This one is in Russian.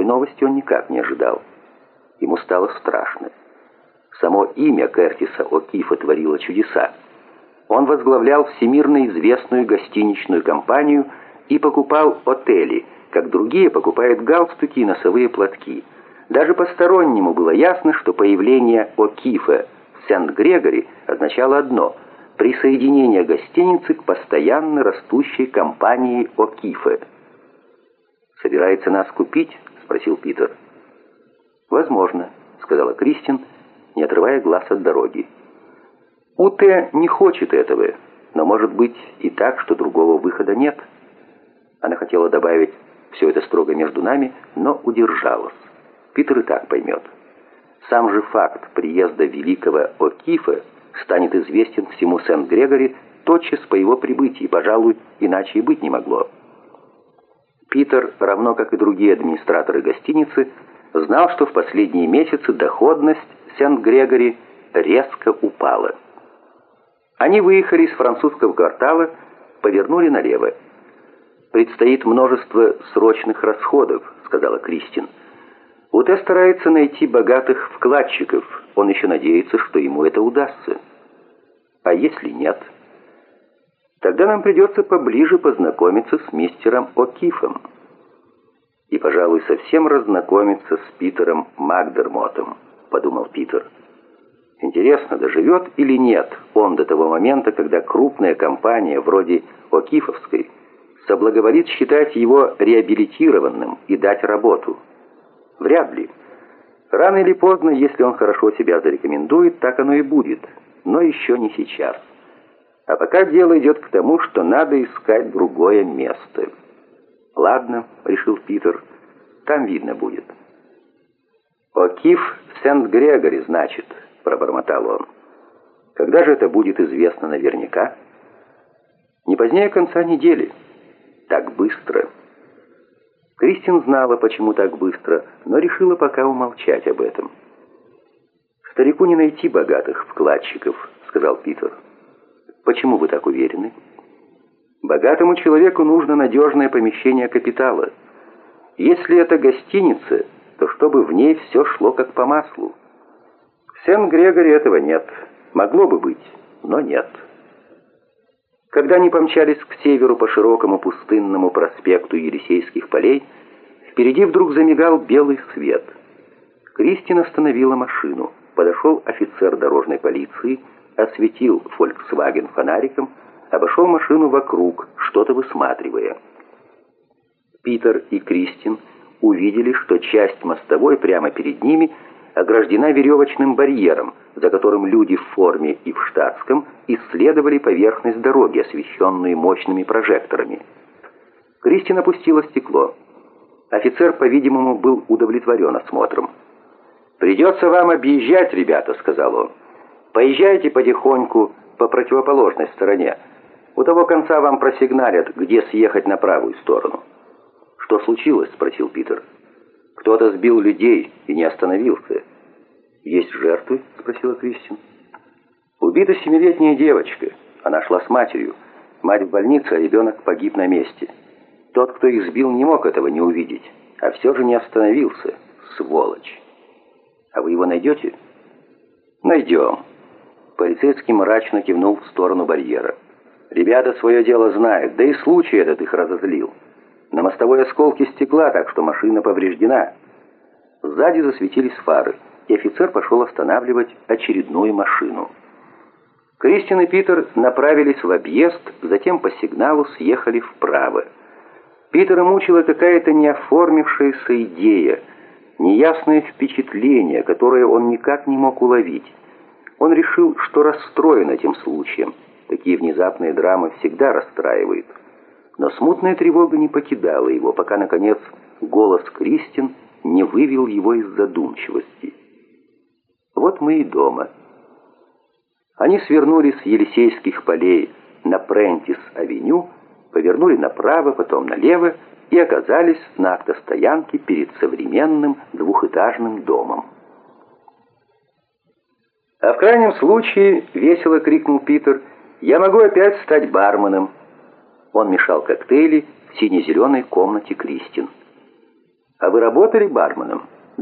Такой новости он никак не ожидал. Ему стало страшно. Само имя Кертиса О'Кифа творило чудеса. Он возглавлял всемирно известную гостиничную компанию и покупал отели, как другие покупают галстуки и носовые платки. Даже постороннему было ясно, что появление О'Кифа в Сент-Грегори означало одно – присоединение гостиницы к постоянно растущей компании О'Кифа. «Собирается нас купить?» – спросил Питер. «Возможно», — сказала Кристин, не отрывая глаз от дороги. «УТ не хочет этого, но может быть и так, что другого выхода нет». Она хотела добавить «все это строго между нами», но удержалась. Питер и так поймет. Сам же факт приезда великого О'Кифа станет известен всему Сент-Грегори тотчас по его прибытии, пожалуй, иначе и быть не могло. Питер, равно как и другие администраторы гостиницы, знал, что в последние месяцы доходность Сент-Грегори резко упала. Они выехали из французского квартала, повернули налево. «Предстоит множество срочных расходов», — сказала Кристин. «Уте старается найти богатых вкладчиков. Он еще надеется, что ему это удастся. А если нет?» «Тогда нам придется поближе познакомиться с мистером О'Кифом» и, пожалуй, совсем разнакомиться с Питером Макдермотом, подумал Питер. Интересно, доживет или нет он до того момента, когда крупная компания вроде Окифовской соблаговолит считать его реабилитированным и дать работу? Вряд ли. Рано или поздно, если он хорошо себя зарекомендует, так оно и будет, но еще не сейчас. А пока дело идет к тому, что надо искать другое место. «Ладно», — решил Питер, — «там видно будет». «О'Кив в Сент-Грегори, значит», — пробормотал он. «Когда же это будет известно наверняка?» «Не позднее конца недели. Так быстро». Кристин знала, почему так быстро, но решила пока умолчать об этом. «Старику не найти богатых вкладчиков», — сказал Питер. «Почему вы так уверены?» Богатому человеку нужно надежное помещение капитала. Если это гостиница, то чтобы в ней все шло как по маслу. В Сен-Грегоре этого нет. Могло бы быть, но нет. Когда они помчались к северу по широкому пустынному проспекту Елисейских полей, впереди вдруг замигал белый свет. Кристин остановила машину. Подошел офицер дорожной полиции, осветил «Фольксваген» фонариком, обошел машину вокруг, что-то высматривая. Питер и Кристин увидели, что часть мостовой прямо перед ними ограждена веревочным барьером, за которым люди в форме и в штатском исследовали поверхность дороги, освещенную мощными прожекторами. Кристин опустила стекло. Офицер, по-видимому, был удовлетворен осмотром. «Придется вам объезжать, ребята», — сказал он. «Поезжайте потихоньку по противоположной стороне. У того конца вам просигналят, где съехать на правую сторону». «Что случилось?» — спросил Питер. «Кто-то сбил людей и не остановился». «Есть жертвы?» — спросила Кристин. «Убита семилетняя девочка. Она шла с матерью. Мать в больнице, а ребенок погиб на месте. Тот, кто их сбил, не мог этого не увидеть, а все же не остановился. Сволочь! А вы его найдете?» «Найдем». Полицейский мрачно кивнул в сторону барьера. Ребята свое дело знают, да и случай этот их разозлил. На мостовой осколки стекла, так что машина повреждена. Сзади засветились фары, и офицер пошел останавливать очередную машину. Кристин и Питер направились в объезд, затем по сигналу съехали вправо. Питера мучила какая-то неоформившаяся идея, неясное впечатление, которое он никак не мог уловить. Он решил, что расстроен этим случаем. Такие внезапные драмы всегда расстраивают. Но смутная тревога не покидала его, пока, наконец, голос Кристин не вывел его из задумчивости. Вот мы и дома. Они свернули с Елисейских полей на Прентис-авеню, повернули направо, потом налево и оказались на автостоянке перед современным двухэтажным домом. «А в крайнем случае», — весело крикнул Питер, — я могу опять стать барменом». Он мешал коктейли в сине-зеленой комнате Кристин. «А вы работали барменом?»